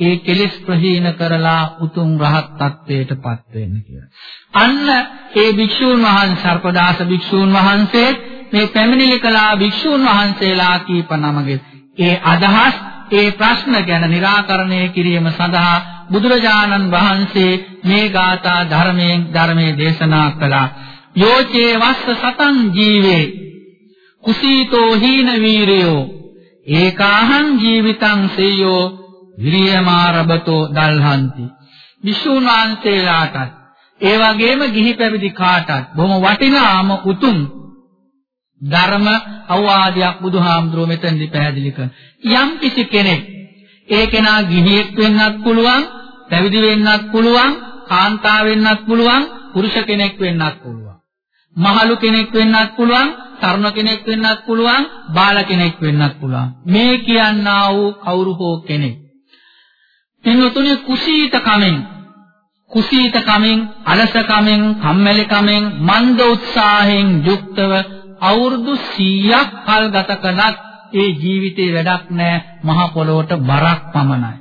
ඒ කෙලෙස් ප්‍රහීන කරලා උතුම් රහත් තත්වයටපත් වෙන්න කියලා. අන්න ඒ භික්ෂූන් වහන්සේ සර්පදාස භික්ෂූන් වහන්සේ මේ පැමිණිලි කළා භික්ෂූන් වහන්සේලා කීප නමගේ ඒ අදහස් ඒ ප්‍රශ්න ගැන निराකරණය කිරීම සඳහා බුදුරජාණන් වහන්සේ මේ ගාථා ධර්මයෙන් ධර්මයේ දේශනා කළා. යෝචේ වස්ස සතං ජීවේ. කුසීතෝ හීන වීරයෝ. ඒකාහං ජීවිතං සේයෝ විරියමාරබතෝ දල්හන්ති. විසුණු වහන්සේලාටත් ඒ වගේම ගිහි පැවිදි කාටත් බොහොම වටිනාම උතුම් ධර්ම අවවාදයක් බුදුහාමුදුරුවෝ මෙතනදී පැහැදිලි කරන යම් කිසි කෙනෙක් ඒ කෙනා ගිහියෙක් වෙන්නත් පුළුවන් පැවිදි වෙන්නත් පුළුවන් කාන්තා වෙන්නත් පුළුවන් පුරුෂ කෙනෙක් වෙන්නත් පුළුවන්. මහලු කෙනෙක් වෙන්නත් පුළුවන් තරුණ කෙනෙක් වෙන්නත් පුළුවන් බාල කෙනෙක් වෙන්නත් පුළුවන්. මේ කියන්නා වූ කවුරු හෝ කෙනෙක් පින්වතුනි කුසීත කමෙන් කුසීත කමෙන් අලස කමෙන් කම්මැලි කමෙන් මන්ද උත්සාහයෙන් යුක්තව අවුරුදු 100ක් කල් ගත කළත් ඒ ජීවිතේ වැඩක් නැහැ මහ පොළොවට බරක් පමණයි.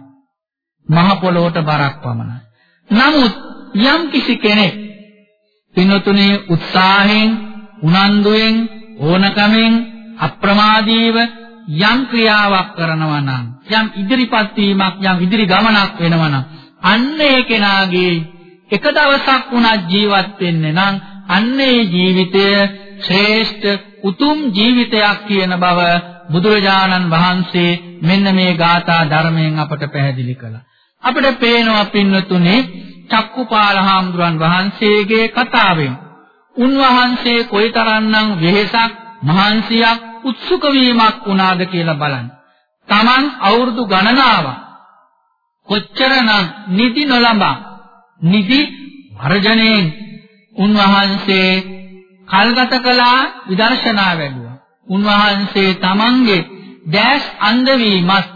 මහ පොළොවට බරක් පමණයි. නමුත් යම් කිසි කෙනෙක් පින්වතුනි උත්සාහයෙන් උනන්දුයෙන් ඕනකමෙන් අප්‍රමාදීව යම් ක්‍රියාවක් කරනවා නම් යම් ඉදිරිපත් වීමක් යම් ඉදිරි ගමනක් වෙනවා නම් අන්න ඒ කෙනාගේ එක දවසක් වුණත් ජීවත් වෙන්නේ නම් අන්නේ ජීවිතය ශ්‍රේෂ්ඨ උතුම් ජීවිතයක් කියන බව බුදුරජාණන් වහන්සේ මෙන්න මේ ගාථා ධර්මයෙන් අපට පැහැදිලි කළා. අපිට පේනවා පින්වතුනි චක්කුපාල හාමුදුරන් වහන්සේගේ කතාවෙන් උන්වහන්සේ කොයිතරම්නම් වෙහෙසක් මහන්සියක් උත්සුක වීමක් වුණාද කියලා බලන්න. Taman අවුරුදු ගණනාවක් කොච්චරනම් නිදි නොලබා නිදි වර්ජණයෙන් උන්වහන්සේ කල්ගත කළා විදර්ශනා වැඩුවා. උන්වහන්සේ Tamanගේ දැස් අන්ධ වීමත්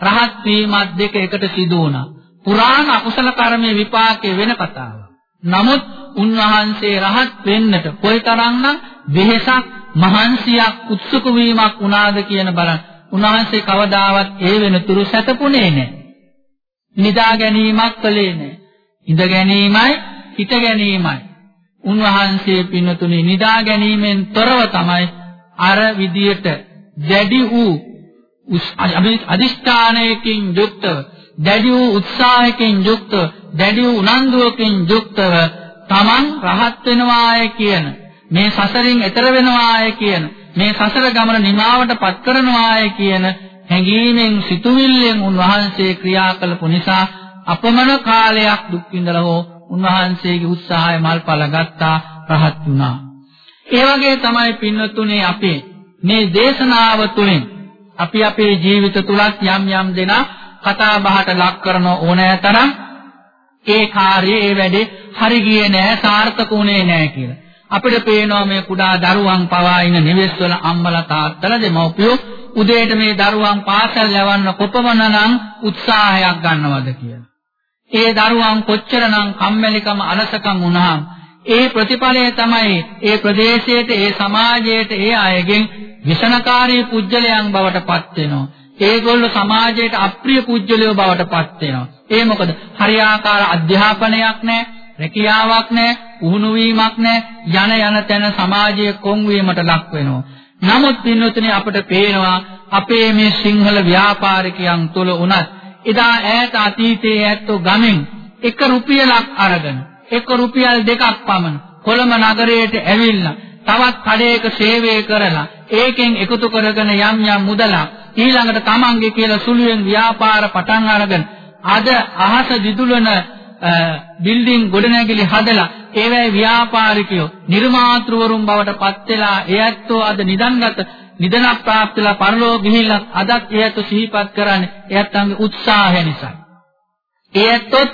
රහත් වීමත් දෙක එකට සිදු වුණා. පුරාණ අකුසල කර්මයේ විපාකේ වෙන කතාවක්. නමුත් උන්වහන්සේ රහත් වෙන්නට කොයිතරම්නම් වෙහෙසක් මහන්සියක් උත්සුක වීමක් වුණාද කියන බලන්න. උන්වහන්සේ කවදාවත් ඒ වෙනතුරු සැතපුණේ නැහැ. නිදා ගැනීමක් කළේ නැහැ. ඉඳ ගැනීමයි හිත ගැනීමයි. උන්වහන්සේ පින්නතුනි නිදා ගැනීමෙන් තොරව තමයි අර විදියට දැඩි වූ අදිෂ්ඨානයකින් යුක්තව දැඩි වූ උත්සාහයකින් යුක්තව දැඩි වූ උනන්දුවකින් යුක්තව තමන් රහත් වෙනවාය කියන මේ සසරින් එතර වෙනවාය කියන මේ සසර ගමන නිමාවට පත් කරනවාය කියන හැඟීමෙන් සිතුවිල්ලෙන් උන්වහන්සේ ක්‍රියා කළපු නිසා අපමණ කාලයක් දුක් විඳලා හෝ උන්වහන්සේගේ උත්සාහය මල්පල ගත්තා රහත් වුණා. ඒ වගේ තමයි පින්වත්තුනේ අපේ මේ දේශනාව තුළින් අපි අපේ ජීවිත තුලත් යම් යම් දෙනා කතා බහට ලක් කරන ඕනෑ තරම් ඒ කාර්යයේ ඒ වැඩේ හරි ගියේ නෑ සාර්ථක වුණේ නෑ කියලා. අපිට පේනවා මේ කුඩා දරුවන් පවා ඉන්න නිවෙස්වල අම්මලා තාත්තලා දෙමව්පියෝ උදේට මේ දරුවන් පාසල් යවන්න කොපමණනම් උත්සාහයක් ගන්නවද කියලා. ඒ දරුවන් කොච්චරනම් කම්මැලිකම අලසකම් වුණාම ඒ ප්‍රතිඵලය තමයි ඒ ප්‍රදේශයට ඒ සමාජයට ඒ අයගෙන් විෂණකාරී පුජ්‍යලයන් බවට පත් වෙනවා. ඒගොල්ලෝ සමාජයට අප්‍රිය පුජ්‍යලයෝ බවට පත් වෙනවා. ඒ මොකද හරියාකාර අධ්‍යාපනයක් නැහැ, රැකියාවක් නැහැ, පුහුණු වීමක් නැහැ, යන යන තැන සමාජයේ කොන් වීමට ලක් වෙනවා. නමුත් පින්නතුනේ අපට පේනවා අපේ මේ සිංහල ව්‍යාපාරිකයන් තුල උනත් එදා ඈත අතීතයේ ඇත්තෝ ගමෙන් එක රුපියලක් අරගෙන එක රුපියල් දෙකක් පමණ කොළඹ නගරයට ඇවිල්ලා තවත් කඩේක සේවය කරලා ඒකෙන් එකතු කරගෙන යම් යම් මුදලක් ඊළඟට තමන්ගේ කියලා සුළුවෙන් ව්‍යාපාර පටන් අරගෙන අද අහස දිදුලන බිල්ඩින් ගොඩනැගිලි හදලා ඒවැයි ව්‍යාපාරිකයෝ නිර්මාතෘවරුන් බවට පත් වෙලා ඒ ඇත්තෝ අද නිදන්ගත නිදනක් ප්‍රාප්තලා පරලෝක ගිහිල්ලා අදත් ඒ ඇත්තෝ සිහිපත් කරන්නේ ඒ ඇත්තන්ගේ උත්සාහය නිසා. ඒ ඇත්තොත්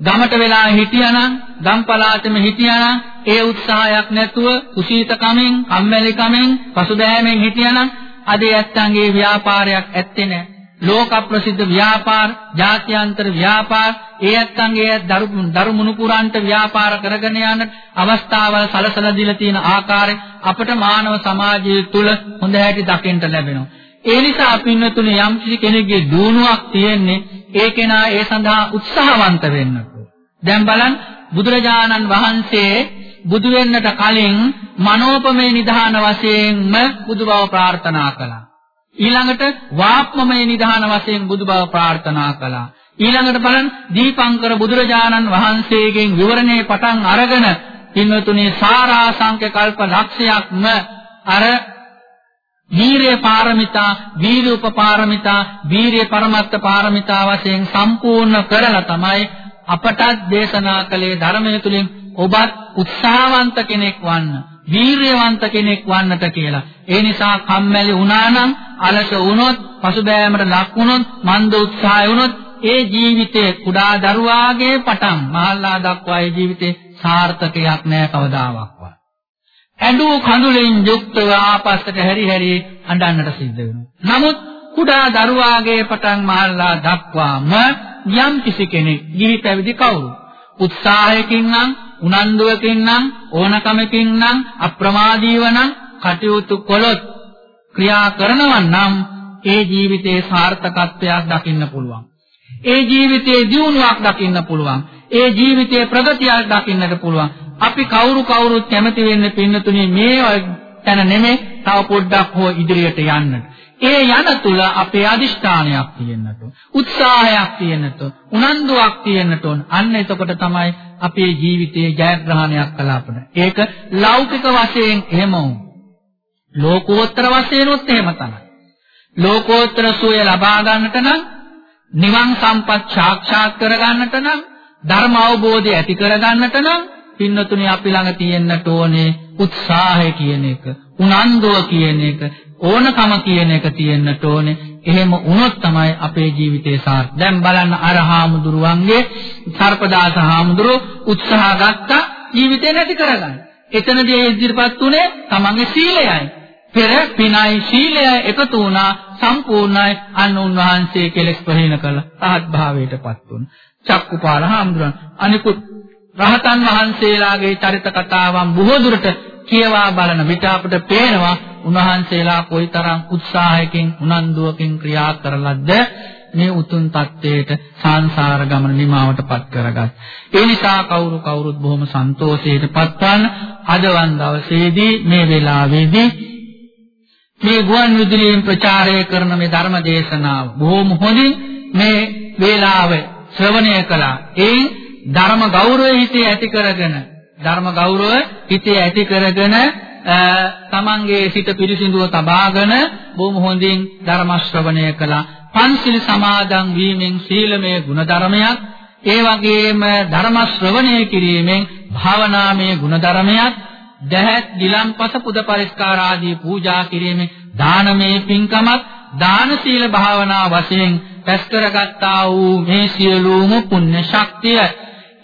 ගමට වෙලා හිටියානම් ගම් පළාතෙම හිටියානම් ඒ උත්සාහයක් නැතුව කුසීතකමෙන් කම්මැලි කමෙන් පසුබෑමෙන් හිටියානම් අද ඇත්තන්ගේ ව්‍යාපාරයක් ඇත්තේ නැහැ. ලෝක ප්‍රසිද්ධ ව්‍යාපාර, ජාත්‍යන්තර ව්‍යාපාර, ඒ ඇත්තන්ගේ දරු දරු මුණුපුරන්ට ව්‍යාපාර කරගෙන යන අවස්ථාවල් සලසලා දීලා තියෙන ආකාරය අපට මානව සමාජය තුළ හොඳ හැටි දකින්න ලැබෙනවා. ඒ නිසා පින්නතුනේ යම් කෙනෙක්ගේ දුණුවක් තියෙන්නේ ඒ කෙනා ඒ සඳහා උත්සාහවන්ත වෙන්න දැන් බලන්න බුදුරජාණන් වහන්සේ බුදු වෙන්නට කලින් මනෝපමේ නිධාන වශයෙන්ම බුදු බව ප්‍රාර්ථනා කළා. ඊළඟට වාප්මමේ නිධාන වශයෙන් බුදු බව ප්‍රාර්ථනා කළා. ඊළඟට බලන්න දීපංකර බුදුරජාණන් වහන්සේගෙන් විවරණේ පටන් අරගෙන පින්වතුනි සාරාංශක කල්ප ලක්ෂයක්ම අර වීරිය පාරමිතා, වීර්ය උපපාරමිතා, වීරිය පරමත්ත පාරමිතා වශයෙන් සම්පූර්ණ කරලා තමයි අපටත් දේශනා කළේ ධර්මය තුලින් ඔබත් උත්සාහවන්ත කෙනෙක් වන්න, වීරියවන්ත කෙනෙක් වන්නට කියලා. ඒ නිසා කම්මැලි වුණා නම්, අලස වුණොත්, පසුබෑමට ලක් වුණොත්, මන්ද උත්සාහය වුණොත් ඒ ජීවිතේ කුඩා දරුවාගේ පටන් මහල්ලා දක්වා ඒ ජීවිතේ සාර්ථකයක් නෑ කවදාවත්. ඇඬු කඳුලෙන් යුක්තව ආපස්සට හැරි හැරි අඬන්නට සිද්ධ වෙනවා. නමුත් කුඩා දරුවාගේ පටන් මහල්ලා දක්වාම යම් කිසි කෙනෙක් ගිහි පැවිදි කවුරු උත්සාහයකින් නම් උනන්දුවකින් නම් ඕනකමකින් නම් අප්‍රමාදීව නම් කටයුතු කළොත් ක්‍රියා කරනවා නම් ඒ ජීවිතේ සාර්ථකත්වයක් දකින්න පුළුවන්. ඒ ජීවිතයේ දියුණුවක් දකින්න පුළුවන්. ඒ ජීවිතයේ ප්‍රගතියක් දකින්නට පුළුවන්. අපි කවුරු කවුරුත් කැමති වෙන්නේ පින්නතුනේ මේ තැන නෙමෙයි තව පොඩ්ඩක් හෝ ඉදිරියට යන්න. ඒ යන තුල අපේ අදිෂ්ඨානයක් තියෙන්නට උත්සාහයක් තියෙන්නට උනන්දුවක් තියෙන්නට අන්න එතකොට තමයි අපේ ජීවිතයේ ජයග්‍රහණයක් කලාපන. ඒක ලෞකික වශයෙන් එහෙම ලෝකෝත්තර වශයෙන් උත් එහෙම තමයි. ලෝකෝත්තර සුවය ලබා ගන්නට නම් නිවන් සම්පත් සාක්ෂාත් කර ගන්නට නම් ධර්ම අවබෝධය ඇති කර ගන්නට නම් පින්නතුනි අපි ළඟ තියෙන්නට ඕනේ උත්සාහය කියන එක, උනන්දුව කියන එක, ඕනකම කියන එක තියෙන්නට ඕනේ. එහෙම වුණොත් තමයි අපේ ජීවිතේ සාර්ථක. දැන් බලන්න අර හාමුදුරුවන්ගේ සර්පදාස හාමුදුරුව උත්සාහ ගත්තා ජීවිතේ නැති කරගන්න. එතනදී ඉදිරිපත් උනේ තමන්ගේ සීලයයි. පෙර පිනයි සීලයයි එකතු වුණා සම්පූර්ණයි අන්න උන්වහන්සේ කෙලෙස් ප්‍රහීන කළ රහත් භාවයටපත් වුණා. චක්කුපාල හාමුදුරන් අනිකුත් රහතන් වහන්සේලාගේ චරිත කතාවන් බොහෝ දුරට කියවා බලන විට අපට පේනවා උන්වහන්සේලා කොයිතරම් උත්සාහයකින් උනන්දුවකින් ක්‍රියා කරලද්ද මේ උතුම් தත්වයට සංසාර ගමන නිමාවටපත් කරගත්. ඒ නිසා කවුරු කවුරුත් බොහොම සන්තෝෂයටපත් වන අදවන් දවසේදී මේ වෙලාවේදී මේ ගුවන් විදුලියෙන් ප්‍රචාරය කරන මේ ධර්ම දේශනාව බොහොම හොඳින් මේ වේලාව ශ්‍රවණය කළා. ඒ ධර්ම ගෞරවය හිතේ ඇති කරගෙන ධර්ම ගෞරවය හිතේ ඇති කරගෙන තමන්ගේ සිත පිරිසිදුව තබාගෙන බොහොම හොඳින් ධර්ම ශ්‍රවණය කළා. පන්සිල් සමාදන් වීමෙන් සීලමය ගුණධර්මයක් ඒ වගේම ධර්ම ශ්‍රවණය කිරීමෙන් භාවනාමය ගුණධර්මයක් දැහත් ගිලම්පස පුද පරිස්කාර ආදී පූජා කිරීමෙන් දානමය පින්කමක් දාන සීල භාවනා වශයෙන් පැස් කරගත්තා වූ මේ සියලුම පුණ්‍ය ශක්තිය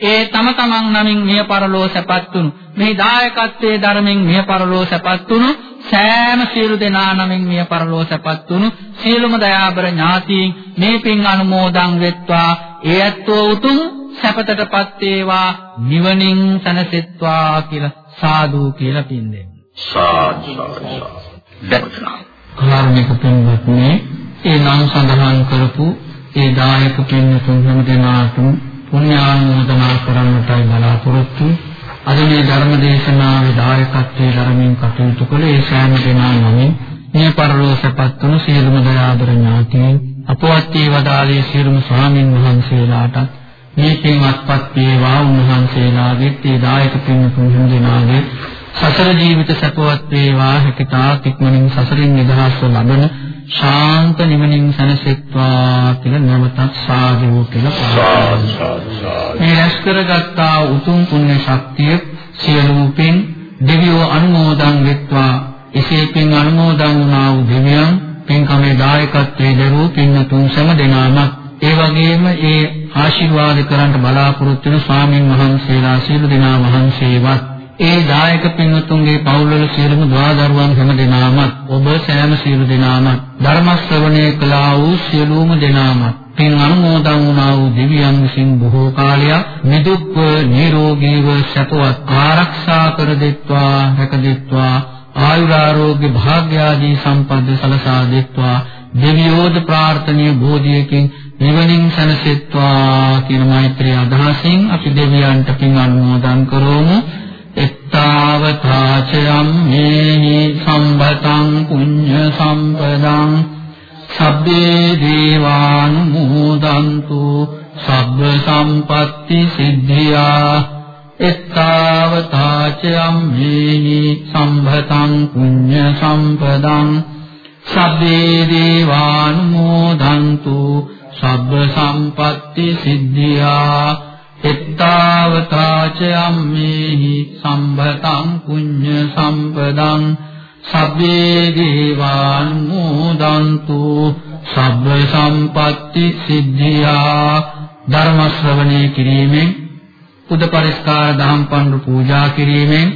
ඒ තම තමන් නමින් මිය පරලෝ සැපත් වුණු මේ දායකත්වයේ ධර්මෙන් මිය පරලෝ සැපත් වුණු සෑම සියලු දෙනා නමින් මිය පරලෝ සැපත් වුණු සියලුම දයාබර ඥාතීන් මේ පින් අනුමෝදන් වෙත්වා ඒ ඇත්තෝ උතුම් සැපතටපත් වේවා නිවනින් සැනසෙත්වා කියලා සාදු කියලා පින් දෙන්න. සාදු. කාර්මික පින්වත්නි ඒ නම් සඳහන් කරපු ඒ දායක පින්තුන් හැම දෙනාටම පුණ්‍යානුමෝදනා කරන්නටයි බලාපොරොත්තු. අද මේ ධර්ම දේශනාවේ දායකත්වයේ ධර්මයෙන් කටයුතු කළ ඒ සෑම දෙනා නමින් මේ පරලෝසපත් වුණු සියලුම දයාබර ඥාතීන් අපවත් වේ වදාළේ සියලුම ස්වාමින් වහන්සේලාට මේ පින් අත්පත් වේවා උන්වහන්සේලාගේ ඒ දායක පින්තුන් හැම දෙනාගේ සසර ජීවිත සපවත් වේවා හැකිතා තික්මනින් සසරින් නිදහස්ව ලබන ශාන්ත නිවනින් සැනසෙත්වා කියලා නැවතත් සාදු කියලා මේ රැස් කරගත්තා උතුම් පුණ්‍ය ශක්තිය සියලුම පින් දෙවියෝ අනුමෝදන් වෙත්වා. එසේ පින් අනුමෝදන් වුණා වූ දෙවියන් පින්කමේ දායකත්වයේ දරූ පින්තුන් සෑම දෙනාම ඒ වගේම ඒ ආශිර්වාද කරන්න බලාපොරොත්තු වෙන ස්වාමින් වහන්සේලා සියලු දෙනා වහන්සේවත් ඒ දායක පින්වතුන්ගේ පවුල්වල සියලුම දුවදරුවන් හැම දෙනාම ඔබ සෑම සියලු දෙනාම ධර්ම ශ්‍රවණය කළා වූ සියලුම දෙනාම පින් අනුමෝදන් වුණා වූ දෙවියන් විසින් බොහෝ කාලයක් නිදුක්ව නිරෝගීව සැපවත් ආරක්ෂා කර දෙත්වා රැක දෙත්වා ආයුරාෝග්‍ය භාග්‍ය ආදී සම්පත් සලසා දෙත්වා දෙවියෝද ප්‍රාර්ථනීය බෝධියකින් නිවනින් සැනසෙත්වා කියන මෛත්‍රී අදහසින් අපි දෙවියන්ට පින් අනුමෝදන් කරමු. එත්තාවතාචයම් මේහි සම්බතං පුඤ්ඤ සම්පදං සබ්බේ දේවානුමෝදන්තු සබ්බ සම්පatti සිද්ධියා එත්තාවතාචයම් මේහි සම්බතං පුඤ්ඤ සම්පදං සබ්බේ දේවානුමෝදන්තු සබ්බ සම්පatti සිද්ධියා එත්තාවතාච අම්මේහි සම්භතං පුඤ්ඤ සම්පදං සබ්බේ දේවානුමෝදන්තු සබ්බ සම්පatti සිද්ධියා ධර්ම ශ්‍රවණය කිරීමෙන් පුද පරිස්කාර දහම් පඬු පූජා කිරීමෙන්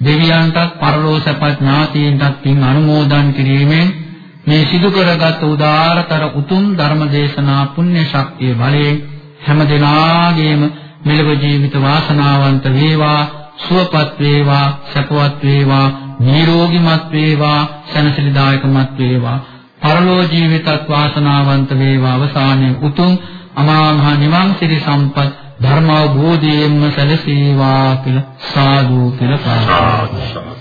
දෙවියන්ටත් පරලෝසපත් ඥාතීන්ටත් පින් අනුමෝදන් කිරීමෙන් මේ සිදු කරගත් උදාාරතර උතුම් ධර්ම දේශනා පුණ්‍ය ශක්තිය බලයෙන් හැම දිනාගේම මෙලව ජීවිත වාසනාවන්ත වේවා සුවපත් වේවා සැපවත් වේවා නිරෝගීමත් වේවා සැනසෙලිදායකමත් වේවා. පරලෝ ජීවිතත් වාසනාවන්ත වේවා. අවසානයේ උතුම් අමා මහ නිවන් සිරි සම්පත් ධර්ම අවබෝධයෙන්ම සැලසේවා කියලා සාදු කියලා ප්‍රාර්ථනා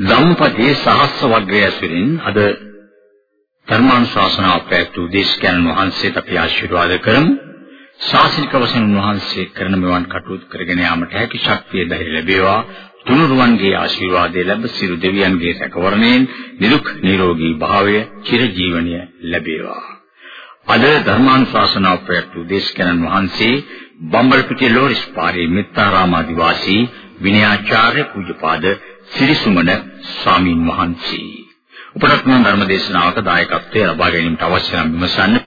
ධම්පති සහස්ස වග්‍රය ඇසුරින් අද ධර්මානුශාසනාව පැවැත්වූ දේශකයන්න් වහන්සේට අපි ආශිර්වාද කරමු. ශාසනික වශයෙන් උන්වහන්සේ කරන මෙවන් කටයුතු කරගෙන යාමට හැකි ශක්තිය ධෛර්ය ලැබේවා. තුනුරුවන්ගේ ආශිර්වාදය ලැබ සිරු දෙවියන්ගේ සැකවරණයෙන් නිරුක් නිරෝගී භාවය චිරජීවනය ලැබේවා. අද ධර්මානුශාසනාව පැවැත්වූ දේශකයන්න් වහන්සේ බම්බලපිටිය ලෝරිස් පාරේ මෙත්තාරාම ආදිවාසී විනයාචාර්ය පූජ්‍යපාද සිරිසුමන ස්වාමින් වහන්සේ. උපරත්න ධර්ම දේශනාවක දායකත්වය ලබා ගැනීමට අවශ්‍ය නම් විමසන්න